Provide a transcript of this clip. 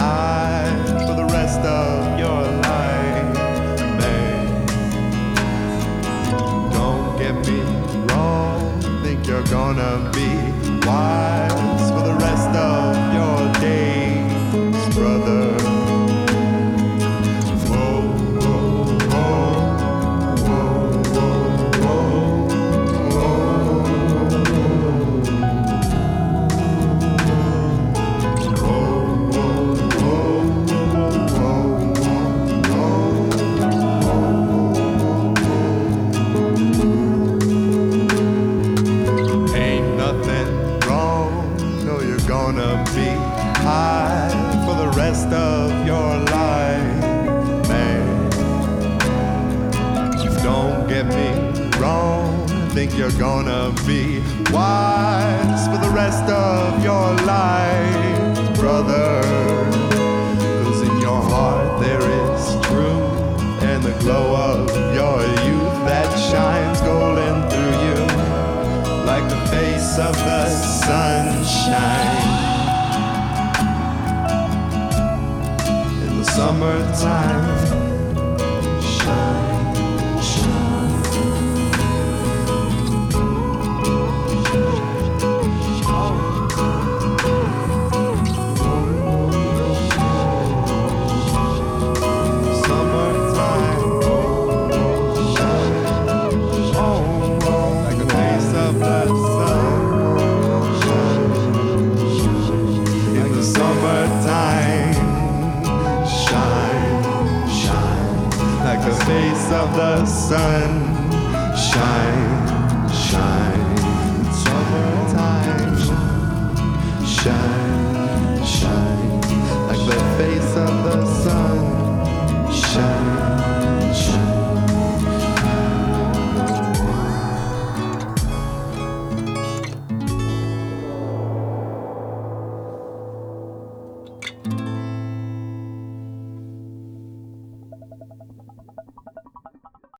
high for the rest of your life, man. Don't get me wrong, think you're gonna be wise rest of your life, man. Don't get me wrong, think you're gonna be wise for the rest of your life, brother. Cause in your heart there is truth and the glow of your youth that shines golden through you like the face of the sunshine summertime. Shine, face of the sun. Shine, shine.